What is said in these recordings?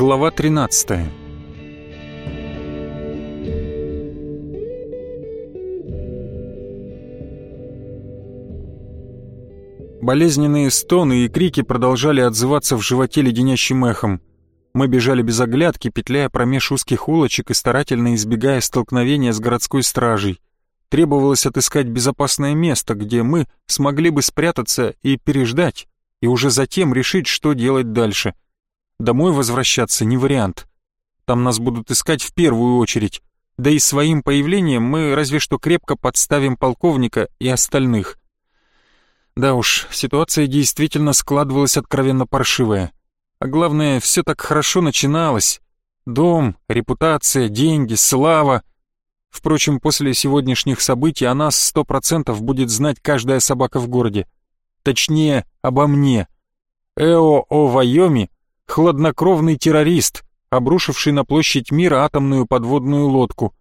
Глава 13 Болезненные стоны и крики продолжали отзываться в животе леденящим эхом. Мы бежали без оглядки, петляя промеж узких улочек и старательно избегая столкновения с городской стражей. Требовалось отыскать безопасное место, где мы смогли бы спрятаться и переждать, и уже затем решить, что делать дальше. Домой возвращаться не вариант. Там нас будут искать в первую очередь, да и своим появлением мы разве что крепко подставим полковника и остальных. Да уж, ситуация действительно складывалась откровенно паршивая. А главное, все так хорошо начиналось. Дом, репутация, деньги, слава. Впрочем, после сегодняшних событий о нас сто процентов будет знать каждая собака в городе. Точнее, обо мне. Эо О Вайоми — хладнокровный террорист, обрушивший на площадь мира атомную подводную лодку.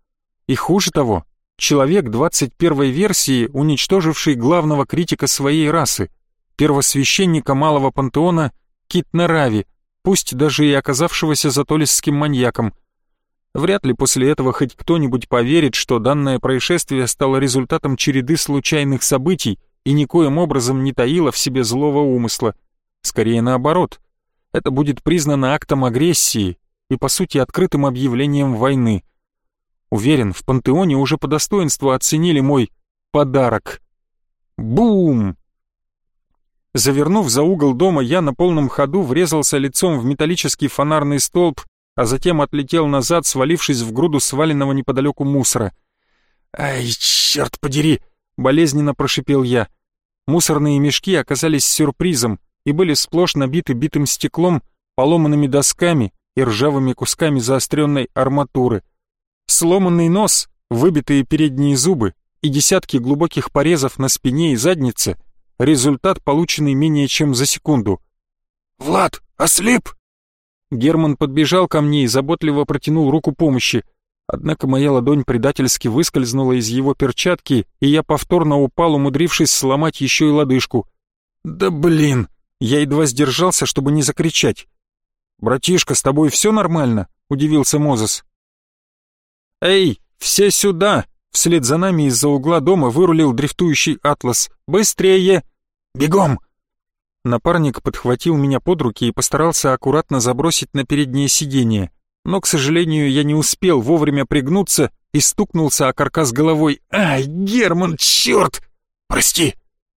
И хуже того, человек 21 версии, уничтоживший главного критика своей расы, первосвященника Малого Пантеона Китнарави, пусть даже и оказавшегося затолисским маньяком. Вряд ли после этого хоть кто-нибудь поверит, что данное происшествие стало результатом череды случайных событий и никоим образом не таило в себе злого умысла. Скорее наоборот. Это будет признано актом агрессии и, по сути, открытым объявлением войны. Уверен, в пантеоне уже по достоинству оценили мой подарок. Бум! Завернув за угол дома, я на полном ходу врезался лицом в металлический фонарный столб, а затем отлетел назад, свалившись в груду сваленного неподалеку мусора. «Ай, черт подери!» — болезненно прошипел я. Мусорные мешки оказались сюрпризом и были сплошь набиты битым стеклом, поломанными досками и ржавыми кусками заостренной арматуры. Сломанный нос, выбитые передние зубы и десятки глубоких порезов на спине и заднице — Результат, полученный менее чем за секунду. «Влад, ослеп!» Герман подбежал ко мне и заботливо протянул руку помощи. Однако моя ладонь предательски выскользнула из его перчатки, и я повторно упал, умудрившись сломать еще и лодыжку. «Да блин!» Я едва сдержался, чтобы не закричать. «Братишка, с тобой все нормально?» — удивился Мозес. «Эй, все сюда!» Вслед за нами из-за угла дома вырулил дрифтующий «Атлас». «Быстрее!» «Бегом!» Напарник подхватил меня под руки и постарался аккуратно забросить на переднее сиденье. Но, к сожалению, я не успел вовремя пригнуться и стукнулся о каркас головой. «Ай, Герман, черт! Прости!»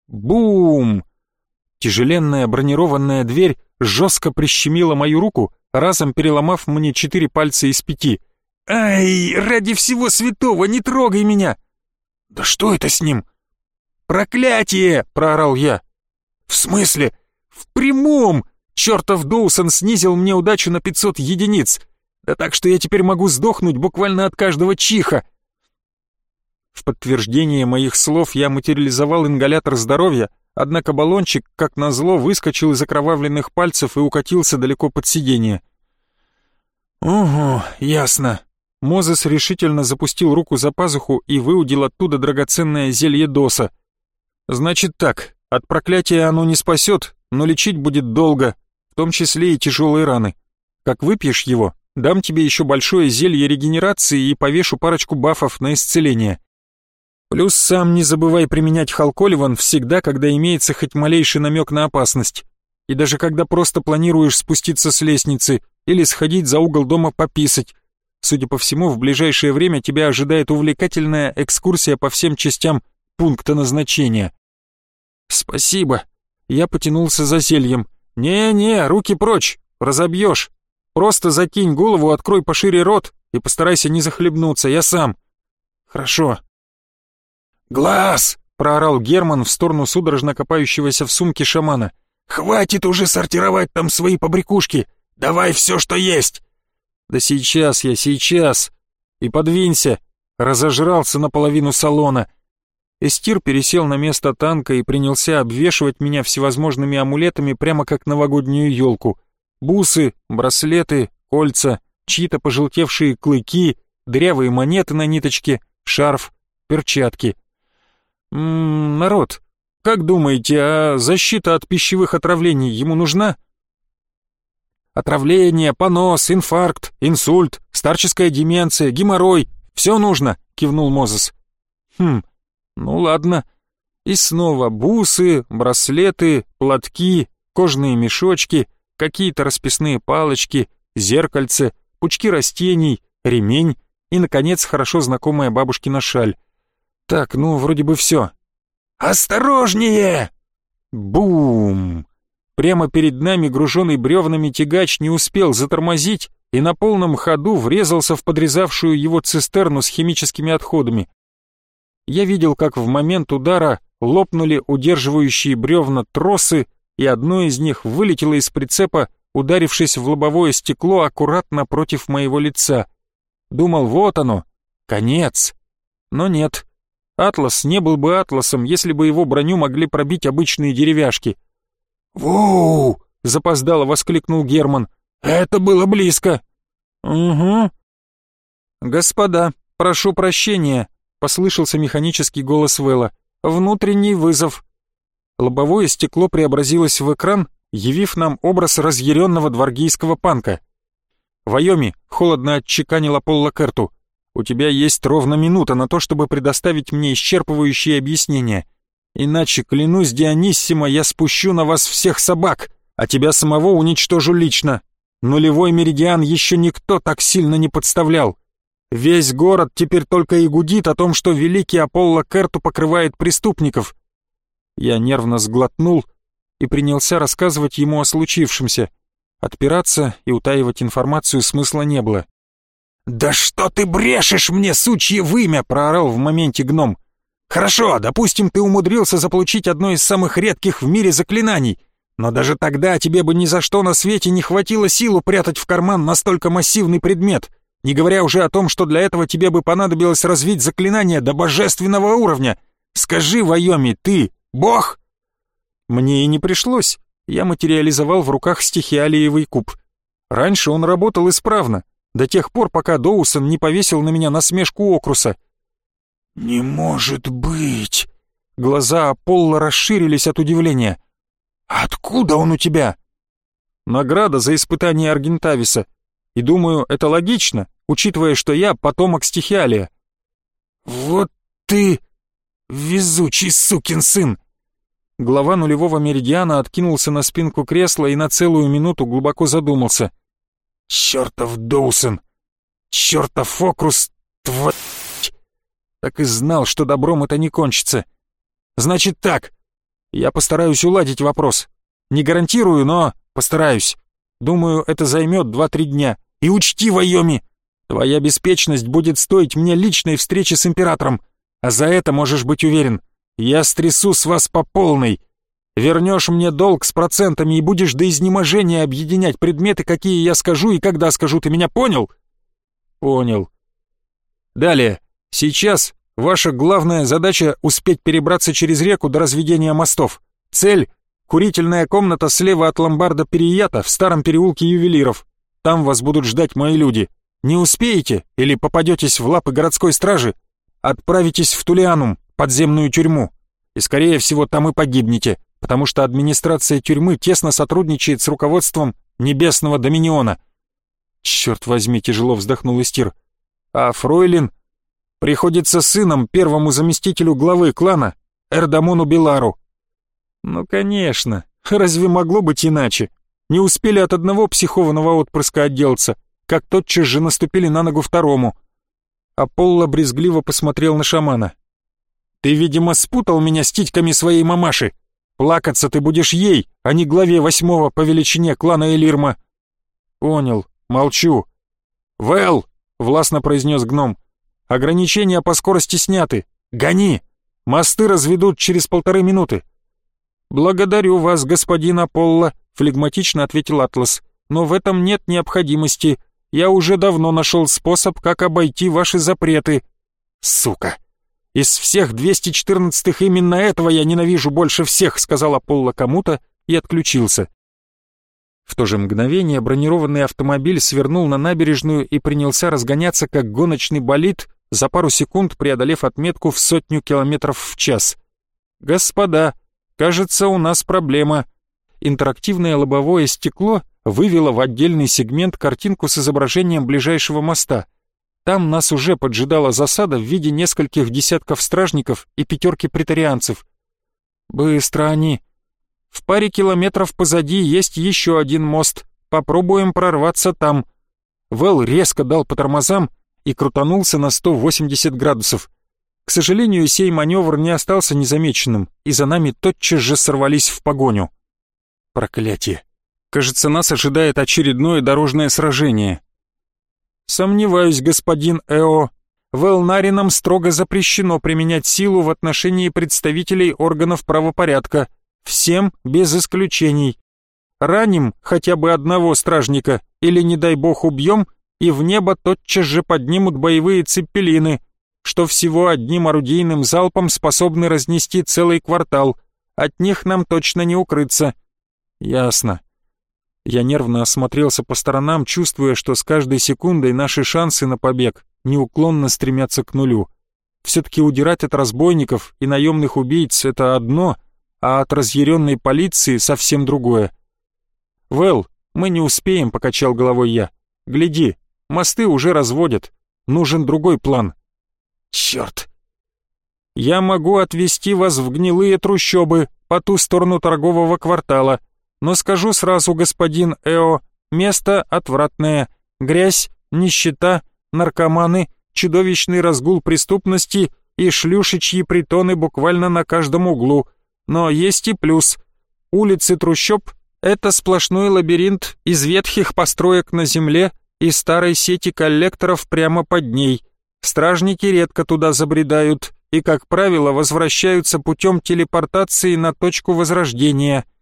Бум! Тяжеленная бронированная дверь жестко прищемила мою руку, разом переломав мне четыре пальца из пяти. «Ай, ради всего святого, не трогай меня!» «Да что это с ним?» «Проклятие!» — проорал я. «В смысле?» «В прямом! Чертов Доусон снизил мне удачу на 500 единиц! Да так, что я теперь могу сдохнуть буквально от каждого чиха!» В подтверждение моих слов я материализовал ингалятор здоровья, однако баллончик, как назло, выскочил из окровавленных пальцев и укатился далеко под сиденье. «Угу, ясно. Мозес решительно запустил руку за пазуху и выудил оттуда драгоценное зелье доса. «Значит так, от проклятия оно не спасет, но лечить будет долго, в том числе и тяжелые раны. Как выпьешь его, дам тебе еще большое зелье регенерации и повешу парочку бафов на исцеление. Плюс сам не забывай применять халколиван всегда, когда имеется хоть малейший намек на опасность. И даже когда просто планируешь спуститься с лестницы или сходить за угол дома пописать, Судя по всему, в ближайшее время тебя ожидает увлекательная экскурсия по всем частям пункта назначения. Спасибо. Я потянулся за зельем. Не-не, руки прочь, разобьешь. Просто закинь голову, открой пошире рот и постарайся не захлебнуться, я сам. Хорошо. Глаз! проорал Герман в сторону судорожно копающегося в сумке шамана. «Хватит уже сортировать там свои побрякушки! Давай все, что есть!» «Да сейчас я, сейчас!» «И подвинься!» Разожрался наполовину салона. Эстир пересел на место танка и принялся обвешивать меня всевозможными амулетами прямо как новогоднюю елку. Бусы, браслеты, кольца, чьи-то пожелтевшие клыки, дырявые монеты на ниточке, шарф, перчатки. «Ммм, народ, как думаете, а защита от пищевых отравлений ему нужна?» Отравление, понос, инфаркт, инсульт, старческая деменция, геморрой. Все нужно, кивнул Мозес. Хм, ну ладно. И снова бусы, браслеты, платки, кожные мешочки, какие-то расписные палочки, зеркальце, пучки растений, ремень и, наконец, хорошо знакомая бабушкина шаль. Так, ну, вроде бы все. «Осторожнее!» Бум! Прямо перед нами груженный бревнами тягач не успел затормозить и на полном ходу врезался в подрезавшую его цистерну с химическими отходами. Я видел, как в момент удара лопнули удерживающие бревна тросы, и одно из них вылетело из прицепа, ударившись в лобовое стекло аккуратно против моего лица. Думал, вот оно, конец. Но нет. Атлас не был бы атласом, если бы его броню могли пробить обычные деревяшки — «Воу!» — запоздало воскликнул Герман. «Это было близко!» «Угу». «Господа, прошу прощения», — послышался механический голос Вэлла. «Внутренний вызов». Лобовое стекло преобразилось в экран, явив нам образ разъяренного дворгийского панка. «Вайоми», — холодно отчеканила Полла Керту, — «у тебя есть ровно минута на то, чтобы предоставить мне исчерпывающие объяснения. Иначе, клянусь Диониссимо, я спущу на вас всех собак, а тебя самого уничтожу лично. Нулевой меридиан еще никто так сильно не подставлял. Весь город теперь только и гудит о том, что великий Аполло Керту покрывает преступников. Я нервно сглотнул и принялся рассказывать ему о случившемся. Отпираться и утаивать информацию смысла не было. «Да что ты брешешь мне, сучье вымя!» — проорал в моменте гном. Хорошо, допустим, ты умудрился заполучить одно из самых редких в мире заклинаний, но даже тогда тебе бы ни за что на свете не хватило силу прятать в карман настолько массивный предмет, не говоря уже о том, что для этого тебе бы понадобилось развить заклинание до божественного уровня. Скажи, Вайоми, ты бог? Мне и не пришлось. Я материализовал в руках стихиалиевый куб. Раньше он работал исправно, до тех пор, пока Доусон не повесил на меня насмешку Окруса — «Не может быть!» Глаза Аполло расширились от удивления. «Откуда он у тебя?» «Награда за испытание Аргентависа. И думаю, это логично, учитывая, что я потомок стихиалия». «Вот ты везучий сукин сын!» Глава нулевого меридиана откинулся на спинку кресла и на целую минуту глубоко задумался. «Чертов Доусон! Чертов Окрус! Твой...» Так и знал, что добром это не кончится. Значит так, я постараюсь уладить вопрос. Не гарантирую, но постараюсь. Думаю, это займет два-три дня. И учти, Вайоми, твоя беспечность будет стоить мне личной встречи с императором. А за это можешь быть уверен. Я стрясу с вас по полной. Вернешь мне долг с процентами и будешь до изнеможения объединять предметы, какие я скажу и когда скажу. Ты меня понял? Понял. Далее. Сейчас ваша главная задача успеть перебраться через реку до разведения мостов. Цель — курительная комната слева от ломбарда Переята в старом переулке ювелиров. Там вас будут ждать мои люди. Не успеете или попадетесь в лапы городской стражи, отправитесь в Тулианум, подземную тюрьму. И скорее всего там и погибнете, потому что администрация тюрьмы тесно сотрудничает с руководством Небесного Доминиона. Черт возьми, тяжело вздохнул Истир. А Фройлин приходится сыном первому заместителю главы клана Эрдамону Белару. Ну, конечно, разве могло быть иначе? Не успели от одного психованного отпрыска отделаться, как тотчас же наступили на ногу второму. Аполло брезгливо посмотрел на шамана. «Ты, видимо, спутал меня с титьками своей мамаши. Плакаться ты будешь ей, а не главе восьмого по величине клана Элирма». «Понял, молчу». «Вэл!» — властно произнес гном — Ограничения по скорости сняты. Гони! Мосты разведут через полторы минуты». «Благодарю вас, господин Аполло», — флегматично ответил Атлас. «Но в этом нет необходимости. Я уже давно нашел способ, как обойти ваши запреты». «Сука! Из всех 214-х именно этого я ненавижу больше всех», — сказал Аполло кому-то и отключился. В то же мгновение бронированный автомобиль свернул на набережную и принялся разгоняться, как гоночный болид, за пару секунд преодолев отметку в сотню километров в час. «Господа, кажется, у нас проблема». Интерактивное лобовое стекло вывела в отдельный сегмент картинку с изображением ближайшего моста. Там нас уже поджидала засада в виде нескольких десятков стражников и пятерки претарианцев. Быстро они. В паре километров позади есть еще один мост. Попробуем прорваться там. Вэл резко дал по тормозам и крутанулся на 180 градусов. К сожалению, сей маневр не остался незамеченным, и за нами тотчас же сорвались в погоню. Проклятие. Кажется, нас ожидает очередное дорожное сражение. Сомневаюсь, господин Эо. В Элнаринам строго запрещено применять силу в отношении представителей органов правопорядка. Всем без исключений. Раним хотя бы одного стражника или, не дай бог, убьем, и в небо тотчас же поднимут боевые цепелины, что всего одним орудийным залпом способны разнести целый квартал. От них нам точно не укрыться. Ясно. Я нервно осмотрелся по сторонам, чувствуя, что с каждой секундой наши шансы на побег неуклонно стремятся к нулю. Все-таки удирать от разбойников и наемных убийц — это одно, а от разъяренной полиции совсем другое. «Вэл, мы не успеем», — покачал головой я. «Гляди, мосты уже разводят. Нужен другой план». «Черт!» «Я могу отвезти вас в гнилые трущобы по ту сторону торгового квартала», но скажу сразу, господин Эо, место отвратное. Грязь, нищета, наркоманы, чудовищный разгул преступности и шлюшечьи притоны буквально на каждом углу. Но есть и плюс. Улицы трущоб — это сплошной лабиринт из ветхих построек на земле и старой сети коллекторов прямо под ней. Стражники редко туда забредают и, как правило, возвращаются путем телепортации на точку возрождения —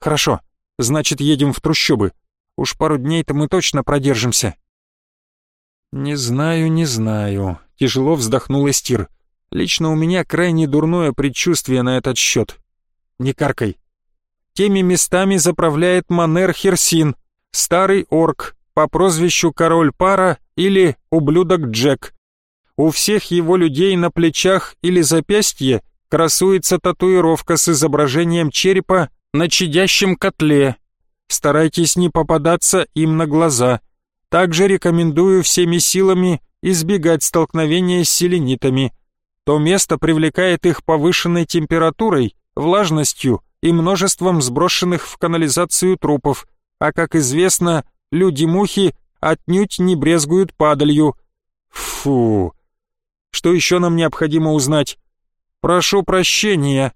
Хорошо, значит, едем в трущобы. Уж пару дней-то мы точно продержимся. Не знаю, не знаю. Тяжело вздохнул Эстир. Лично у меня крайне дурное предчувствие на этот счет. Не каркай. Теми местами заправляет Манер Херсин, старый орк, по прозвищу Король Пара или Ублюдок Джек. У всех его людей на плечах или запястье красуется татуировка с изображением черепа на чадящем котле. Старайтесь не попадаться им на глаза. Также рекомендую всеми силами избегать столкновения с селенитами. То место привлекает их повышенной температурой, влажностью и множеством сброшенных в канализацию трупов, а, как известно, люди-мухи отнюдь не брезгуют падалью. Фу. Что еще нам необходимо узнать? Прошу прощения,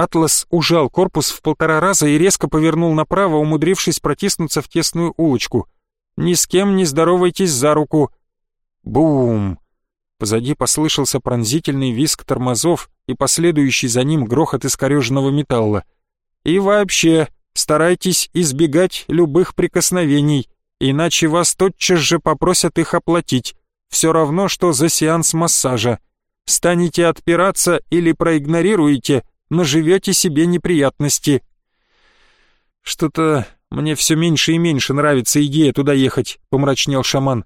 Атлас ужал корпус в полтора раза и резко повернул направо, умудрившись протиснуться в тесную улочку. «Ни с кем не здоровайтесь за руку!» Бум! Позади послышался пронзительный визг тормозов и последующий за ним грохот искореженного металла. «И вообще, старайтесь избегать любых прикосновений, иначе вас тотчас же попросят их оплатить. Все равно, что за сеанс массажа. Станете отпираться или проигнорируете, наживете себе неприятности. Что-то мне все меньше и меньше нравится идея туда ехать, помрачнел шаман.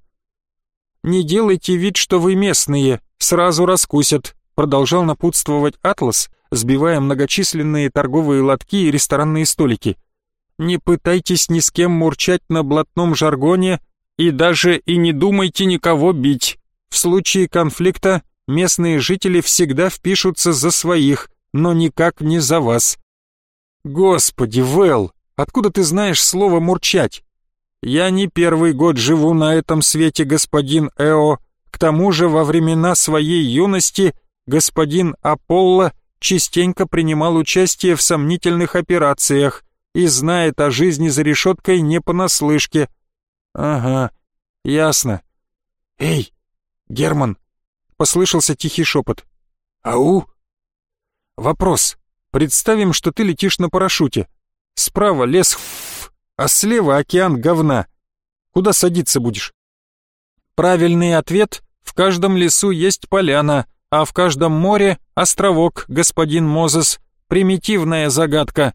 Не делайте вид, что вы местные, сразу раскусят, продолжал напутствовать Атлас, сбивая многочисленные торговые лотки и ресторанные столики. Не пытайтесь ни с кем мурчать на блатном жаргоне и даже и не думайте никого бить. В случае конфликта местные жители всегда впишутся за своих, но никак не за вас. Господи, Вэл, откуда ты знаешь слово «мурчать»? Я не первый год живу на этом свете, господин Эо. К тому же во времена своей юности господин Аполло частенько принимал участие в сомнительных операциях и знает о жизни за решеткой не понаслышке. Ага, ясно. Эй, Герман, послышался тихий шепот. Ау? Вопрос. Представим, что ты летишь на парашюте. Справа лес, а слева океан говна. Куда садиться будешь? Правильный ответ — в каждом лесу есть поляна, а в каждом море — островок, господин Мозес. Примитивная загадка.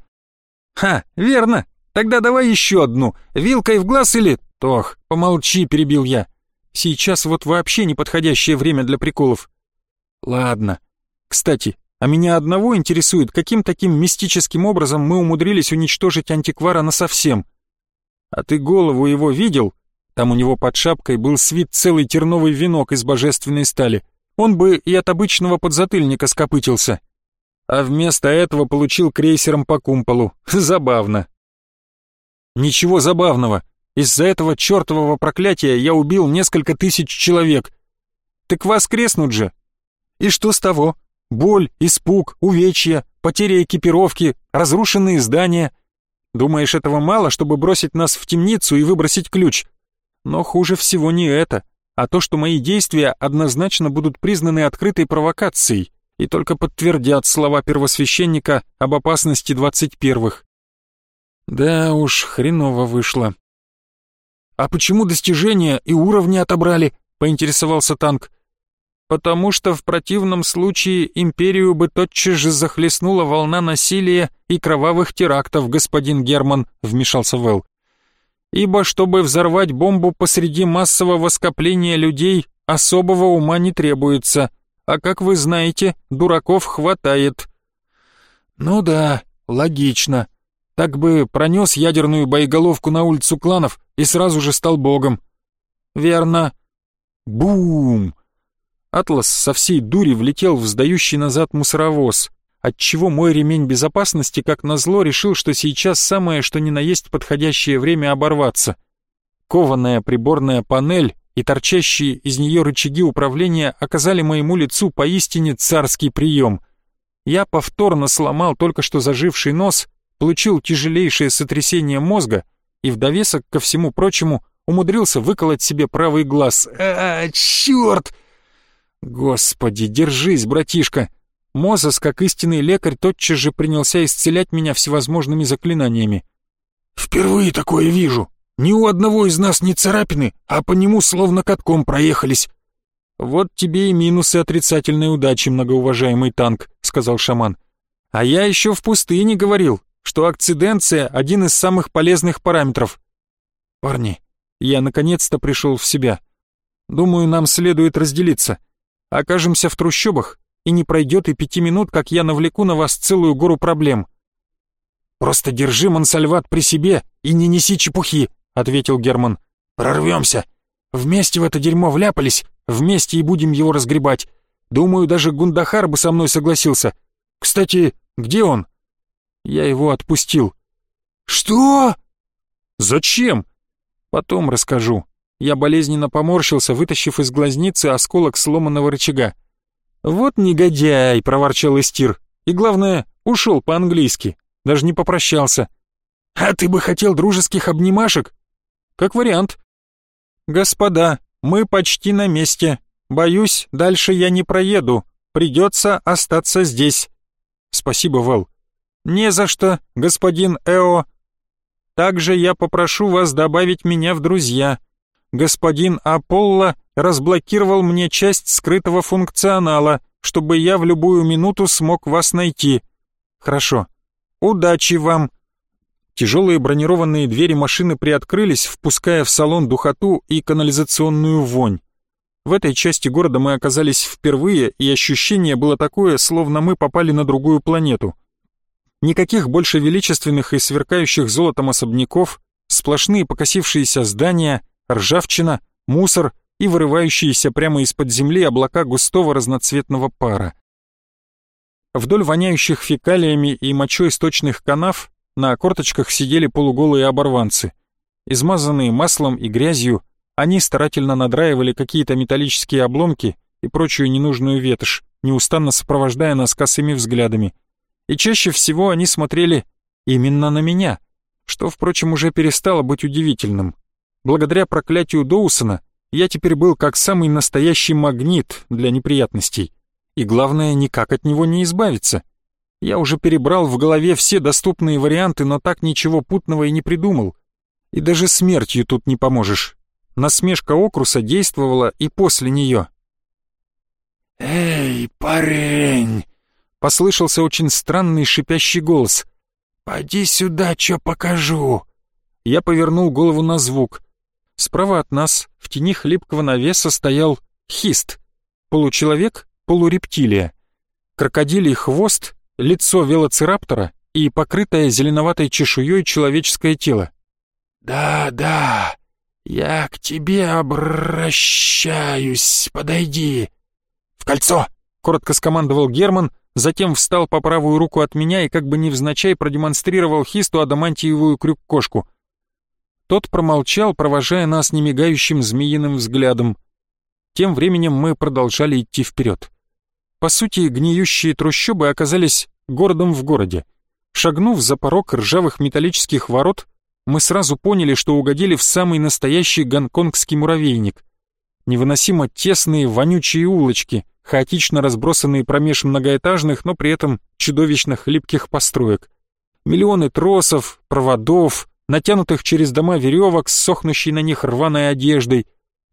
Ха, верно. Тогда давай еще одну. Вилкой в глаз или... Тох, помолчи, перебил я. Сейчас вот вообще неподходящее время для приколов. Ладно. Кстати, а меня одного интересует, каким таким мистическим образом мы умудрились уничтожить антиквара насовсем. А ты голову его видел? Там у него под шапкой был свит целый терновый венок из божественной стали. Он бы и от обычного подзатыльника скопытился. А вместо этого получил крейсером по кумполу. Забавно. Ничего забавного. Из-за этого чертового проклятия я убил несколько тысяч человек. Так воскреснут же. И что с того? Боль, испуг, увечья, потеря экипировки, разрушенные здания. Думаешь, этого мало, чтобы бросить нас в темницу и выбросить ключ? Но хуже всего не это, а то, что мои действия однозначно будут признаны открытой провокацией и только подтвердят слова первосвященника об опасности двадцать первых. Да уж, хреново вышло. «А почему достижения и уровни отобрали?» — поинтересовался танк. «Потому что в противном случае империю бы тотчас же захлестнула волна насилия и кровавых терактов, господин Герман», — вмешался Вэл ибо чтобы взорвать бомбу посреди массового скопления людей, особого ума не требуется, а как вы знаете, дураков хватает. Ну да, логично. Так бы пронес ядерную боеголовку на улицу кланов и сразу же стал богом. Верно. Бум! Атлас со всей дури влетел в сдающий назад мусоровоз отчего мой ремень безопасности, как назло, решил, что сейчас самое что ни на есть подходящее время оборваться. Кованая приборная панель и торчащие из нее рычаги управления оказали моему лицу поистине царский прием. Я повторно сломал только что заживший нос, получил тяжелейшее сотрясение мозга и в довесок ко всему прочему умудрился выколоть себе правый глаз. А, черт! Господи, держись, братишка! Мозес, как истинный лекарь, тотчас же принялся исцелять меня всевозможными заклинаниями. «Впервые такое вижу. Ни у одного из нас не царапины, а по нему словно катком проехались». «Вот тебе и минусы отрицательной удачи, многоуважаемый танк», — сказал шаман. «А я еще в пустыне говорил, что акциденция — один из самых полезных параметров». «Парни, я наконец-то пришел в себя. Думаю, нам следует разделиться. Окажемся в трущобах, и не пройдет и пяти минут, как я навлеку на вас целую гору проблем». «Просто держи Монсальват при себе и не неси чепухи», — ответил Герман. «Прорвемся. Вместе в это дерьмо вляпались, вместе и будем его разгребать. Думаю, даже Гундахар бы со мной согласился. Кстати, где он?» Я его отпустил. «Что?» «Зачем?» «Потом расскажу». Я болезненно поморщился, вытащив из глазницы осколок сломанного рычага. «Вот негодяй!» — проворчал Истир. «И главное, ушел по-английски, даже не попрощался». «А ты бы хотел дружеских обнимашек?» «Как вариант». «Господа, мы почти на месте. Боюсь, дальше я не проеду. Придется остаться здесь». «Спасибо, Вэл». «Не за что, господин Эо. Также я попрошу вас добавить меня в друзья. Господин Аполло разблокировал мне часть скрытого функционала, чтобы я в любую минуту смог вас найти. Хорошо. Удачи вам. Тяжелые бронированные двери машины приоткрылись, впуская в салон духоту и канализационную вонь. В этой части города мы оказались впервые, и ощущение было такое, словно мы попали на другую планету. Никаких больше величественных и сверкающих золотом особняков, сплошные покосившиеся здания, ржавчина, мусор и вырывающиеся прямо из-под земли облака густого разноцветного пара. Вдоль воняющих фекалиями и мочой сточных канав на корточках сидели полуголые оборванцы. Измазанные маслом и грязью, они старательно надраивали какие-то металлические обломки и прочую ненужную ветошь, неустанно сопровождая нас косыми взглядами. И чаще всего они смотрели именно на меня, что, впрочем, уже перестало быть удивительным. Благодаря проклятию Доусона я теперь был как самый настоящий магнит для неприятностей. И главное, никак от него не избавиться. Я уже перебрал в голове все доступные варианты, но так ничего путного и не придумал. И даже смертью тут не поможешь. Насмешка Окруса действовала и после нее. «Эй, парень!» — послышался очень странный шипящий голос. «Поди сюда, чё покажу!» Я повернул голову на звук — Справа от нас, в тени хлипкого навеса, стоял хист. Получеловек, полурептилия. Крокодилий хвост, лицо велоцираптора и покрытое зеленоватой чешуей человеческое тело. «Да, да, я к тебе обращаюсь, подойди». «В кольцо!» — коротко скомандовал Герман, затем встал по правую руку от меня и как бы невзначай продемонстрировал Хисту адамантиевую крюк-кошку. Тот промолчал, провожая нас немигающим змеиным взглядом. Тем временем мы продолжали идти вперед. По сути, гниющие трущобы оказались городом в городе. Шагнув за порог ржавых металлических ворот, мы сразу поняли, что угодили в самый настоящий гонконгский муравейник. Невыносимо тесные, вонючие улочки, хаотично разбросанные промеж многоэтажных, но при этом чудовищно хлипких построек. Миллионы тросов, проводов, натянутых через дома веревок с сохнущей на них рваной одеждой,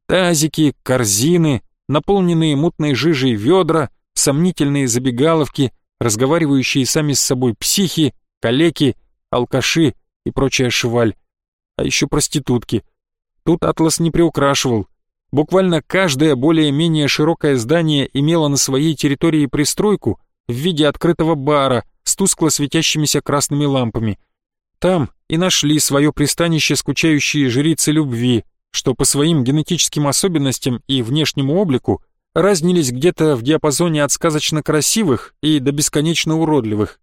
тазики, корзины, наполненные мутной жижей ведра, сомнительные забегаловки, разговаривающие сами с собой психи, калеки, алкаши и прочая шваль. А еще проститутки. Тут Атлас не приукрашивал. Буквально каждое более-менее широкое здание имело на своей территории пристройку в виде открытого бара с тускло светящимися красными лампами. Там и нашли свое пристанище скучающие жрицы любви, что по своим генетическим особенностям и внешнему облику разнились где-то в диапазоне от сказочно красивых и до бесконечно уродливых.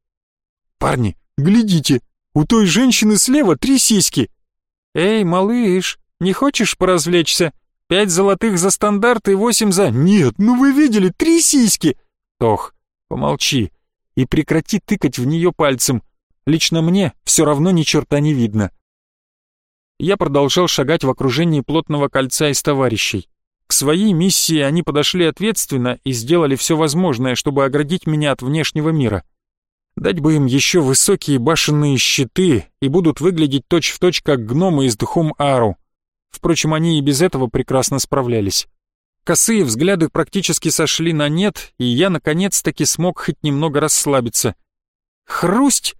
«Парни, глядите, у той женщины слева три сиськи!» «Эй, малыш, не хочешь поразвлечься? Пять золотых за стандарт и восемь за...» «Нет, ну вы видели, три сиськи!» «Тох, помолчи и прекрати тыкать в нее пальцем. Лично мне все равно ни черта не видно». Я продолжал шагать в окружении плотного кольца из товарищей. К своей миссии они подошли ответственно и сделали все возможное, чтобы оградить меня от внешнего мира. Дать бы им еще высокие башенные щиты и будут выглядеть точь-в-точь точь как гномы из Дхум Ару. Впрочем, они и без этого прекрасно справлялись. Косые взгляды практически сошли на нет, и я наконец-таки смог хоть немного расслабиться. Хрусть!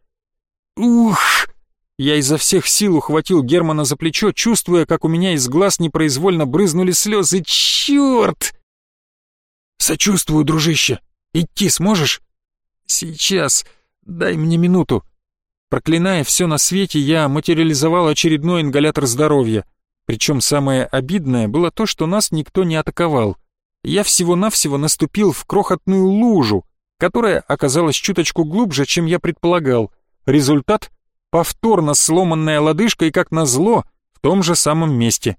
Ух! Я изо всех сил ухватил Германа за плечо, чувствуя, как у меня из глаз непроизвольно брызнули слезы. Черт! Сочувствую, дружище. Идти сможешь? Сейчас. Дай мне минуту. Проклиная все на свете, я материализовал очередной ингалятор здоровья. Причем самое обидное было то, что нас никто не атаковал. Я всего-навсего наступил в крохотную лужу, которая оказалась чуточку глубже, чем я предполагал. Результат — повторно сломанная лодыжка и, как назло, в том же самом месте.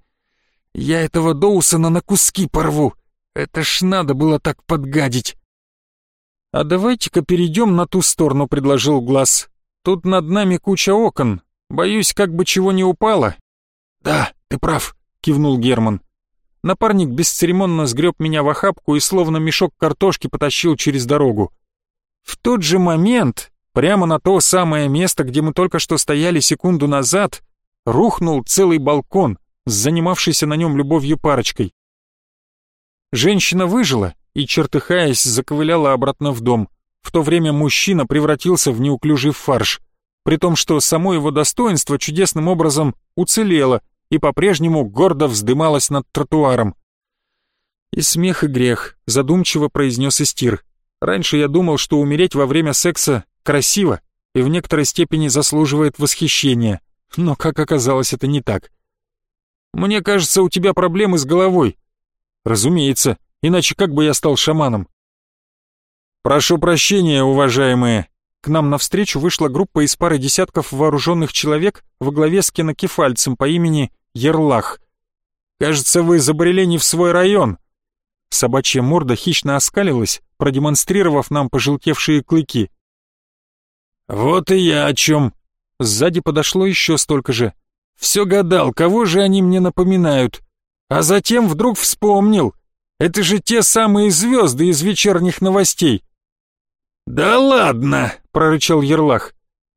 Я этого Доусона на куски порву. Это ж надо было так подгадить. «А давайте-ка перейдем на ту сторону», — предложил Глаз. «Тут над нами куча окон. Боюсь, как бы чего не упало». «Да, ты прав», — кивнул Герман. Напарник бесцеремонно сгреб меня в охапку и словно мешок картошки потащил через дорогу. В тот же момент, прямо на то самое место, где мы только что стояли секунду назад, рухнул целый балкон с занимавшейся на нем любовью парочкой. Женщина выжила, и, чертыхаясь, заковыляла обратно в дом. В то время мужчина превратился в неуклюжий фарш, при том, что само его достоинство чудесным образом уцелело и по-прежнему гордо вздымалось над тротуаром. «И смех, и грех», — задумчиво произнес Истир. «Раньше я думал, что умереть во время секса красиво и в некоторой степени заслуживает восхищения, но, как оказалось, это не так». «Мне кажется, у тебя проблемы с головой». «Разумеется», Иначе как бы я стал шаманом? Прошу прощения, уважаемые. К нам навстречу вышла группа из пары десятков вооруженных человек во главе с кинокефальцем по имени Ерлах. Кажется, вы забрели не в свой район. Собачья морда хищно оскалилась, продемонстрировав нам пожелтевшие клыки. «Вот и я о чем!» Сзади подошло еще столько же. «Все гадал, кого же они мне напоминают?» А затем вдруг вспомнил. Это же те самые звезды из вечерних новостей. Да ладно, прорычал Ерлах.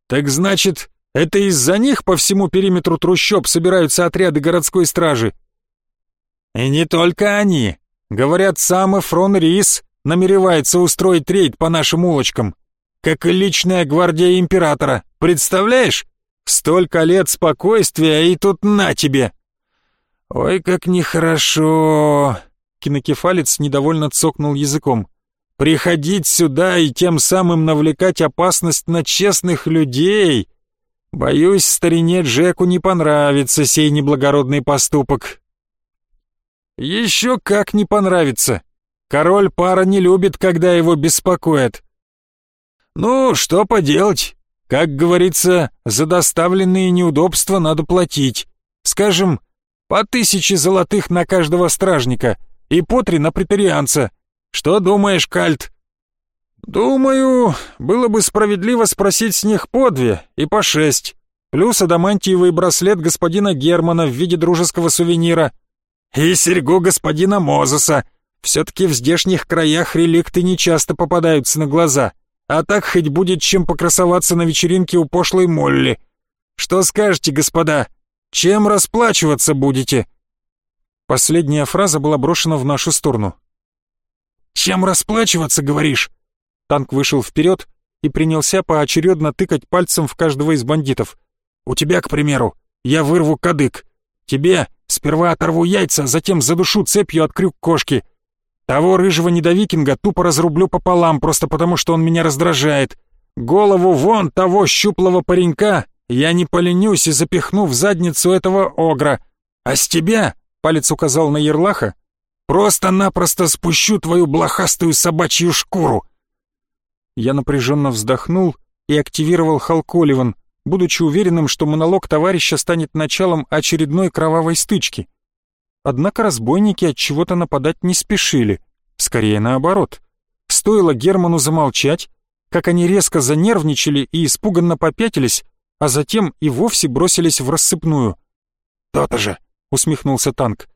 Так значит, это из-за них по всему периметру трущоб собираются отряды городской стражи? И не только они. Говорят, сам Эфрон Рис намеревается устроить рейд по нашим улочкам. Как и личная гвардия императора. Представляешь? Столько лет спокойствия, и тут на тебе. Ой, как нехорошо. Кинокефалец недовольно цокнул языком. «Приходить сюда и тем самым навлекать опасность на честных людей! Боюсь, старине Джеку не понравится сей неблагородный поступок. Еще как не понравится. Король пара не любит, когда его беспокоят. Ну, что поделать? Как говорится, за доставленные неудобства надо платить. Скажем, по тысяче золотых на каждого стражника и по три на претарианца. Что думаешь, Кальт? Думаю, было бы справедливо спросить с них по две и по шесть, плюс адамантиевый браслет господина Германа в виде дружеского сувенира и серьгу господина Мозеса. Все-таки в здешних краях реликты нечасто попадаются на глаза, а так хоть будет чем покрасоваться на вечеринке у пошлой Молли. Что скажете, господа? Чем расплачиваться будете?» Последняя фраза была брошена в нашу сторону. «Чем расплачиваться, говоришь?» Танк вышел вперед и принялся поочередно тыкать пальцем в каждого из бандитов. «У тебя, к примеру, я вырву кадык. Тебе сперва оторву яйца, а затем задушу цепью от крюк кошки. Того рыжего недовикинга тупо разрублю пополам, просто потому что он меня раздражает. Голову вон того щуплого паренька я не поленюсь и запихну в задницу этого огра. А с тебя, палец указал на Ерлаха, просто-напросто спущу твою блохастую собачью шкуру. Я напряженно вздохнул и активировал Халколиван, будучи уверенным, что монолог товарища станет началом очередной кровавой стычки. Однако разбойники от чего-то нападать не спешили, скорее наоборот. Стоило Герману замолчать, как они резко занервничали и испуганно попятились, а затем и вовсе бросились в рассыпную. «То-то же!» — усмехнулся танк.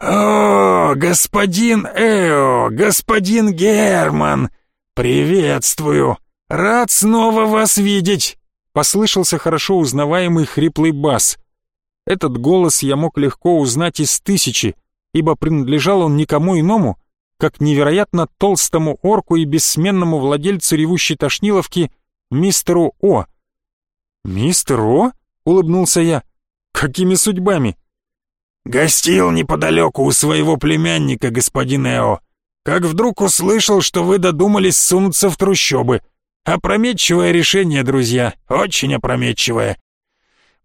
«О, господин Эо, господин Герман! «Приветствую! Рад снова вас видеть!» Послышался хорошо узнаваемый хриплый бас. Этот голос я мог легко узнать из тысячи, ибо принадлежал он никому иному, как невероятно толстому орку и бессменному владельцу ревущей тошниловки мистеру О. «Мистер О?» — улыбнулся я. «Какими судьбами?» «Гостил неподалеку у своего племянника, господин Эо как вдруг услышал, что вы додумались сунуться в трущобы. Опрометчивое решение, друзья, очень опрометчивое.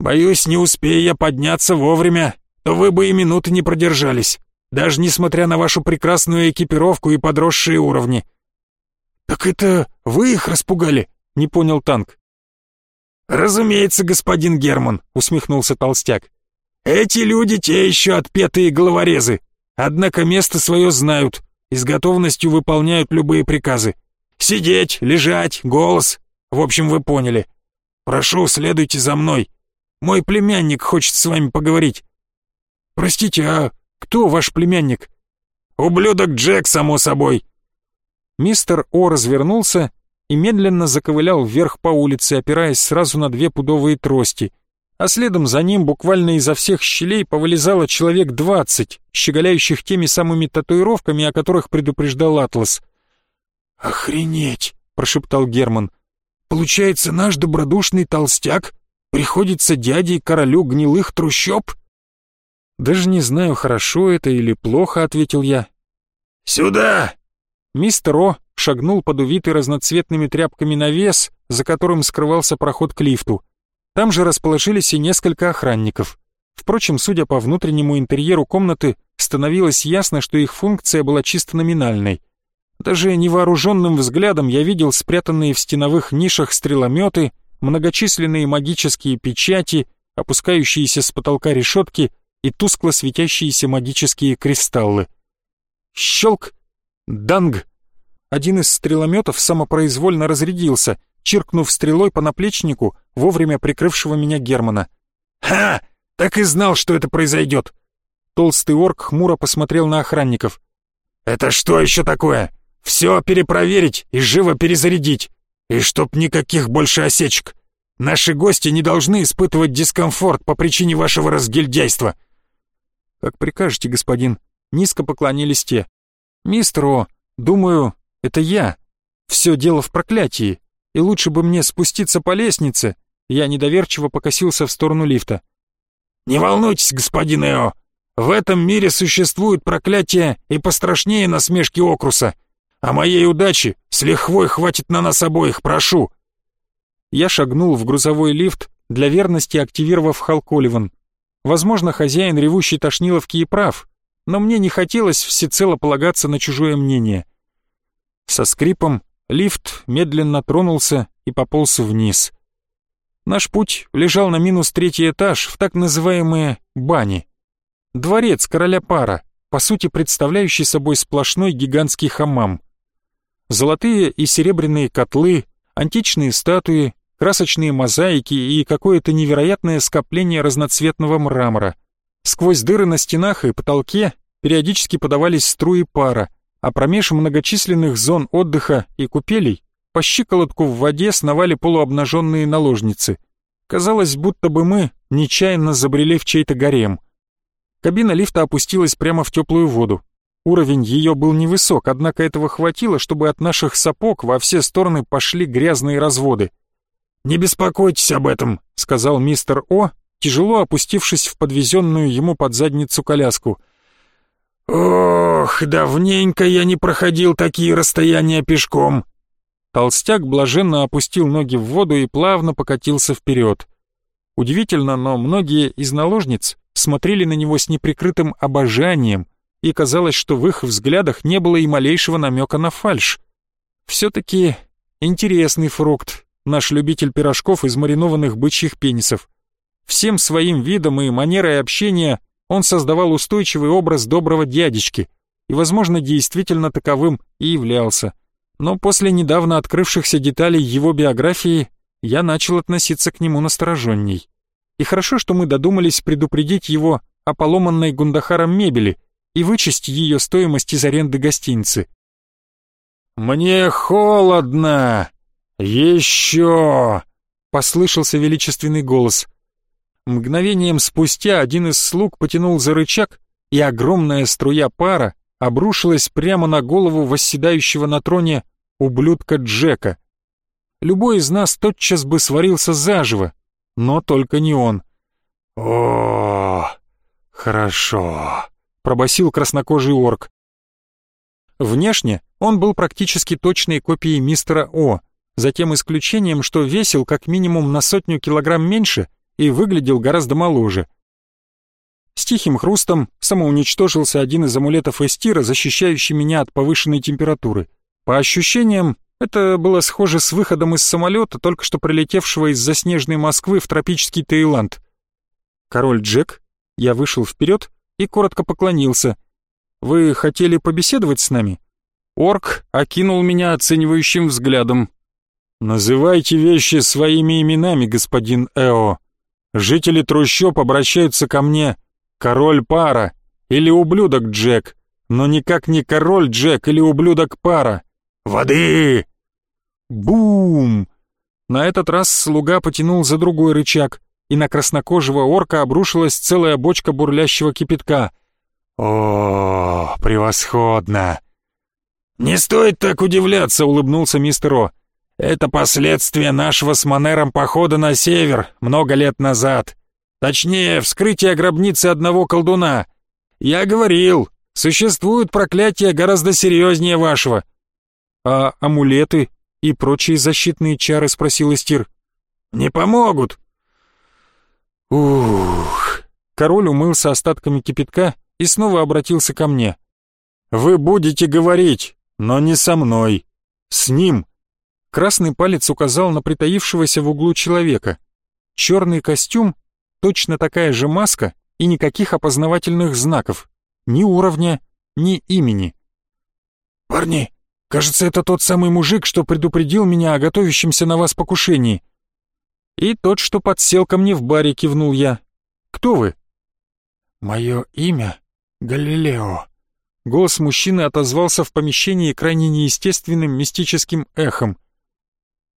Боюсь, не успея я подняться вовремя, то вы бы и минуты не продержались, даже несмотря на вашу прекрасную экипировку и подросшие уровни. «Так это вы их распугали?» — не понял танк. «Разумеется, господин Герман», — усмехнулся толстяк. «Эти люди те еще отпетые головорезы, однако место свое знают, и с готовностью выполняют любые приказы. Сидеть, лежать, голос. В общем, вы поняли. Прошу, следуйте за мной. Мой племянник хочет с вами поговорить. Простите, а кто ваш племянник? Ублюдок Джек, само собой. Мистер О развернулся и медленно заковылял вверх по улице, опираясь сразу на две пудовые трости — а следом за ним буквально изо всех щелей повылезало человек двадцать, щеголяющих теми самыми татуировками, о которых предупреждал Атлас. «Охренеть!» — прошептал Герман. «Получается, наш добродушный толстяк приходится дяде и королю гнилых трущоб?» «Даже не знаю, хорошо это или плохо», — ответил я. «Сюда!» Мистер О шагнул под увитый разноцветными тряпками навес, за которым скрывался проход к лифту. Там же расположились и несколько охранников. Впрочем, судя по внутреннему интерьеру комнаты, становилось ясно, что их функция была чисто номинальной. Даже невооруженным взглядом я видел спрятанные в стеновых нишах стрелометы, многочисленные магические печати, опускающиеся с потолка решетки и тускло светящиеся магические кристаллы. Щелк! Данг! Один из стрелометов самопроизвольно разрядился — чиркнув стрелой по наплечнику, вовремя прикрывшего меня Германа. «Ха! Так и знал, что это произойдет!» Толстый орк хмуро посмотрел на охранников. «Это что еще такое? Все перепроверить и живо перезарядить. И чтоб никаких больше осечек. Наши гости не должны испытывать дискомфорт по причине вашего разгильдяйства». «Как прикажете, господин», — низко поклонились те. «Мистер О, думаю, это я. Все дело в проклятии и лучше бы мне спуститься по лестнице. Я недоверчиво покосился в сторону лифта. «Не волнуйтесь, господин Эо, в этом мире существует проклятие и пострашнее насмешки Окруса. А моей удачи с лихвой хватит на нас обоих, прошу». Я шагнул в грузовой лифт, для верности активировав Халколиван. Возможно, хозяин ревущей тошниловки и прав, но мне не хотелось всецело полагаться на чужое мнение. Со скрипом лифт медленно тронулся и пополз вниз. Наш путь лежал на минус третий этаж в так называемые бани. Дворец короля пара, по сути представляющий собой сплошной гигантский хамам. Золотые и серебряные котлы, античные статуи, красочные мозаики и какое-то невероятное скопление разноцветного мрамора. Сквозь дыры на стенах и потолке периодически подавались струи пара, а промеж многочисленных зон отдыха и купелей по щиколотку в воде сновали полуобнаженные наложницы. Казалось, будто бы мы нечаянно забрели в чей-то гарем. Кабина лифта опустилась прямо в теплую воду. Уровень ее был невысок, однако этого хватило, чтобы от наших сапог во все стороны пошли грязные разводы — «Не беспокойтесь об этом», — сказал мистер О, тяжело опустившись в подвезенную ему под задницу коляску. «Ох, давненько я не проходил такие расстояния пешком». Толстяк блаженно опустил ноги в воду и плавно покатился вперед. Удивительно, но многие из наложниц смотрели на него с неприкрытым обожанием, и казалось, что в их взглядах не было и малейшего намека на фальшь. Все-таки интересный фрукт, наш любитель пирожков из маринованных бычьих пенисов. Всем своим видом и манерой общения он создавал устойчивый образ доброго дядечки и, возможно, действительно таковым и являлся. Но после недавно открывшихся деталей его биографии я начал относиться к нему настороженней. И хорошо, что мы додумались предупредить его о поломанной Гундахаром мебели и вычесть ее стоимость из аренды гостиницы. «Мне холодно!» «Еще!» — послышался величественный голос. Мгновением спустя один из слуг потянул за рычаг, и огромная струя пара обрушилась прямо на голову восседающего на троне ублюдка Джека. Любой из нас тотчас бы сварился заживо, но только не он. «О, хорошо», — пробасил краснокожий орк. Внешне он был практически точной копией мистера О — за тем исключением, что весил как минимум на сотню килограмм меньше и выглядел гораздо моложе. С тихим хрустом самоуничтожился один из амулетов Эстира, защищающий меня от повышенной температуры. По ощущениям, это было схоже с выходом из самолета, только что прилетевшего из заснеженной Москвы в тропический Таиланд. Король Джек, я вышел вперед и коротко поклонился. «Вы хотели побеседовать с нами?» Орк окинул меня оценивающим взглядом, «Называйте вещи своими именами, господин Эо. Жители трущоб обращаются ко мне «Король пара» или «Ублюдок Джек», но никак не «Король Джек» или «Ублюдок пара». «Воды!» Бум! На этот раз слуга потянул за другой рычаг, и на краснокожего орка обрушилась целая бочка бурлящего кипятка. «О, превосходно!» «Не стоит так удивляться», — улыбнулся мистер О. Это последствия нашего с Манером похода на север много лет назад. Точнее, вскрытие гробницы одного колдуна. Я говорил, существуют проклятия гораздо серьезнее вашего. А амулеты и прочие защитные чары, спросил Истир. Не помогут. Ух. Король умылся остатками кипятка и снова обратился ко мне. Вы будете говорить, но не со мной. С ним Красный палец указал на притаившегося в углу человека. Черный костюм, точно такая же маска и никаких опознавательных знаков. Ни уровня, ни имени. «Парни, кажется, это тот самый мужик, что предупредил меня о готовящемся на вас покушении». «И тот, что подсел ко мне в баре», — кивнул я. «Кто вы?» «Мое имя Галилео». Голос мужчины отозвался в помещении крайне неестественным мистическим эхом.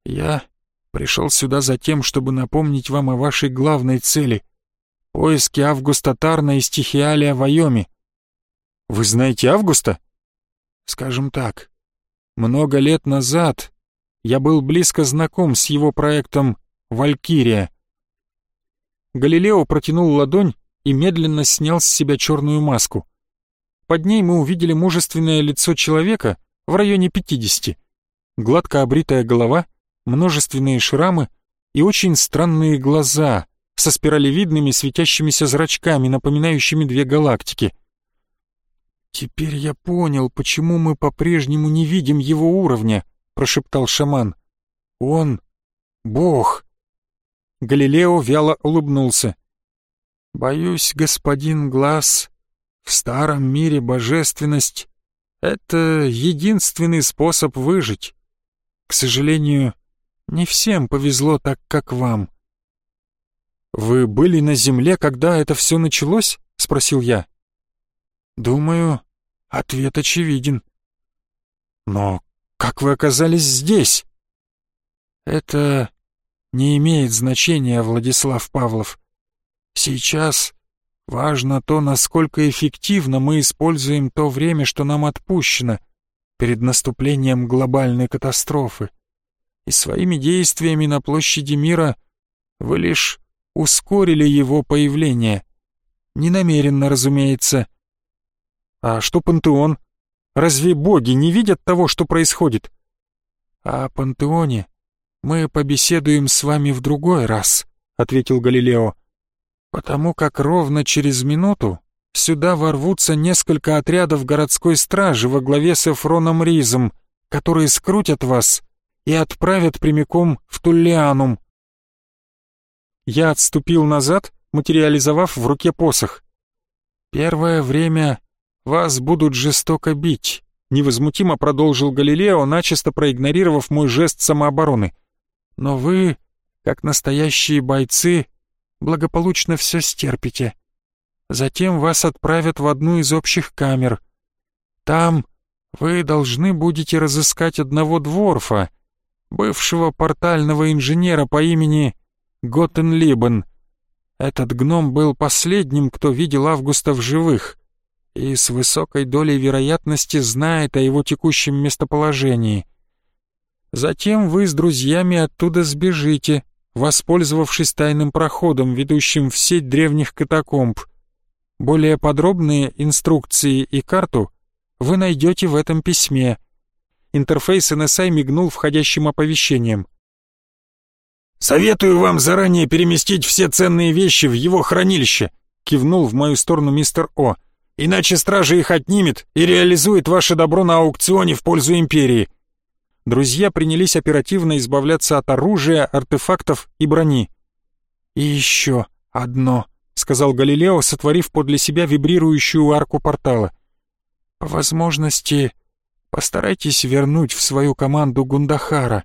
Я пришел сюда за тем, чтобы напомнить вам о вашей главной цели — поиске Августа Тарна и Стихиалия в Айоме. Вы знаете Августа? Скажем так, много лет назад я был близко знаком с его проектом «Валькирия». Галилео протянул ладонь и медленно снял с себя черную маску. Под ней мы увидели мужественное лицо человека в районе пятидесяти, гладко обритая голова — множественные шрамы, и очень странные глаза со спиралевидными светящимися зрачками, напоминающими две галактики. «Теперь я понял, почему мы по-прежнему не видим его уровня», — прошептал шаман. «Он — Бог». Галилео вяло улыбнулся. «Боюсь, господин Глаз, в старом мире божественность — это единственный способ выжить. К сожалению, не всем повезло так, как вам». «Вы были на земле, когда это все началось?» — спросил я. «Думаю, ответ очевиден». «Но как вы оказались здесь?» «Это не имеет значения, Владислав Павлов. Сейчас важно то, насколько эффективно мы используем то время, что нам отпущено перед наступлением глобальной катастрофы. И своими действиями на площади мира вы лишь ускорили его появление. Ненамеренно, разумеется. А что пантеон? Разве боги не видят того, что происходит? О пантеоне мы побеседуем с вами в другой раз, ответил Галилео. Потому как ровно через минуту сюда ворвутся несколько отрядов городской стражи во главе с Эфроном Ризом, которые скрутят вас и отправят прямиком в Туллианум. Я отступил назад, материализовав в руке посох. Первое время вас будут жестоко бить, невозмутимо продолжил Галилео, начисто проигнорировав мой жест самообороны. Но вы, как настоящие бойцы, благополучно все стерпите. Затем вас отправят в одну из общих камер. Там вы должны будете разыскать одного дворфа, бывшего портального инженера по имени Готтенлибен. Этот гном был последним, кто видел Августа в живых, и с высокой долей вероятности знает о его текущем местоположении. Затем вы с друзьями оттуда сбежите, воспользовавшись тайным проходом, ведущим в сеть древних катакомб. Более подробные инструкции и карту вы найдете в этом письме. Интерфейс NSI мигнул входящим оповещением. «Советую вам заранее переместить все ценные вещи в его хранилище», кивнул в мою сторону мистер О. «Иначе стража их отнимет и реализует ваше добро на аукционе в пользу Империи друзья принялись оперативно избавляться от оружия, артефактов и брони. «И еще одно», — сказал Галилео, сотворив подле себя вибрирующую арку портала. «По возможности постарайтесь вернуть в свою команду Гундахара.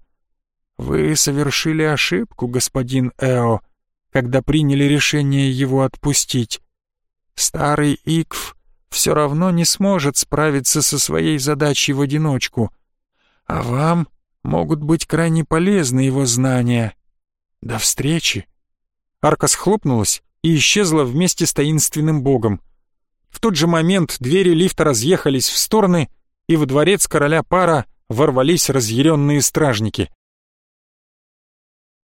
Вы совершили ошибку, господин Эо, когда приняли решение его отпустить. Старый Икв все равно не сможет справиться со своей задачей в одиночку» а вам могут быть крайне полезны его знания. До встречи!» Арка схлопнулась и исчезла вместе с таинственным богом. В тот же момент двери лифта разъехались в стороны, и во дворец короля пара ворвались разъяренные стражники.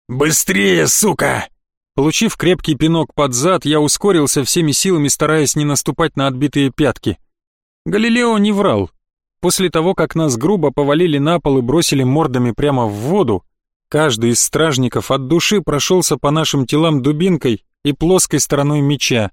«Быстрее, сука!» Получив крепкий пинок под зад, я ускорился всеми силами, стараясь не наступать на отбитые пятки. Галилео не врал. После того, как нас грубо повалили на пол и бросили мордами прямо в воду, каждый из стражников от души прошелся по нашим телам дубинкой и плоской стороной меча.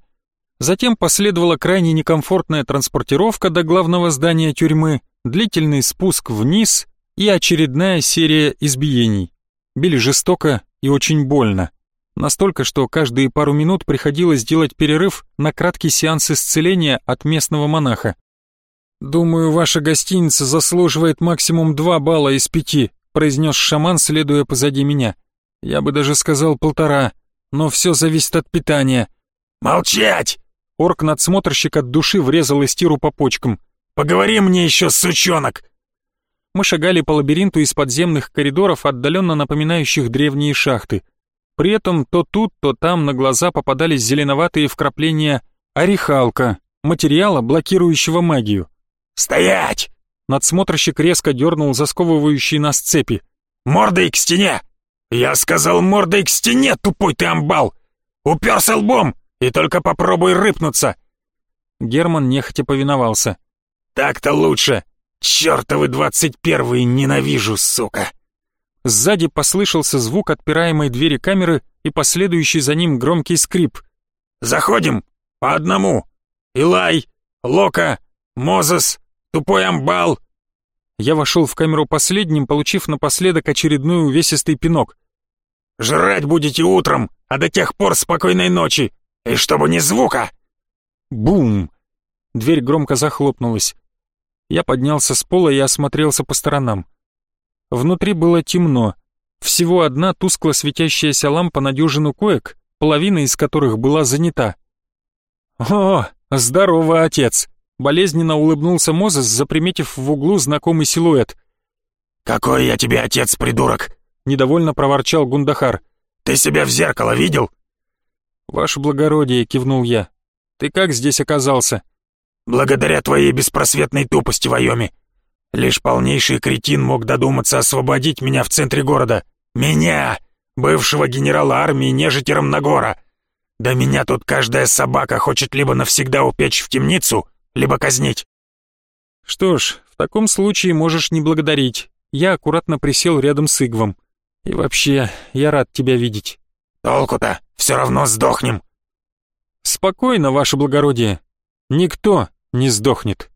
Затем последовала крайне некомфортная транспортировка до главного здания тюрьмы, длительный спуск вниз и очередная серия избиений. Били жестоко и очень больно. Настолько, что каждые пару минут приходилось делать перерыв на краткий сеанс исцеления от местного монаха. «Думаю, ваша гостиница заслуживает максимум два балла из пяти», произнес шаман, следуя позади меня. «Я бы даже сказал полтора, но все зависит от питания». «Молчать!» Орк-надсмотрщик от души врезал Эстиру по почкам. «Поговори мне еще, сучонок!» Мы шагали по лабиринту из подземных коридоров, отдаленно напоминающих древние шахты. При этом то тут, то там на глаза попадались зеленоватые вкрапления орехалка, материала, блокирующего магию. «Стоять!» Надсмотрщик резко дернул засковывающие нас цепи. «Мордой к стене! Я сказал мордой к стене, тупой ты амбал! Уперся лбом, и только попробуй рыпнуться!» Герман нехотя повиновался. «Так-то лучше! Чёртовы двадцать первые ненавижу, сука!» Сзади послышался звук отпираемой двери камеры и последующий за ним громкий скрип. «Заходим! По одному! Илай! Лока! Мозес! Тупой амбал!» Я вошел в камеру последним, получив напоследок очередной увесистый пинок. «Жрать будете утром, а до тех пор спокойной ночи! И чтобы ни звука!» Бум! Дверь громко захлопнулась. Я поднялся с пола и осмотрелся по сторонам. Внутри было темно. Всего одна тускло светящаяся лампа на дюжину коек, половина из которых была занята. «О, здорово, отец!» Болезненно улыбнулся Мозес, заприметив в углу знакомый силуэт. «Какой я тебе отец, придурок!» Недовольно проворчал Гундахар. «Ты себя в зеркало видел?» «Ваше благородие», — кивнул я. «Ты как здесь оказался?» «Благодаря твоей беспросветной тупости, Вайоми. Лишь полнейший кретин мог додуматься освободить меня в центре города. Меня, бывшего генерала армии нежити Рамнагора. Да меня тут каждая собака хочет либо навсегда упечь в темницу, либо казнить». «Что ж, в таком случае можешь не благодарить. Я аккуратно присел рядом с Игвом. И вообще, я рад тебя видеть». «Толку-то, все равно сдохнем». «Спокойно, ваше благородие. Никто не сдохнет».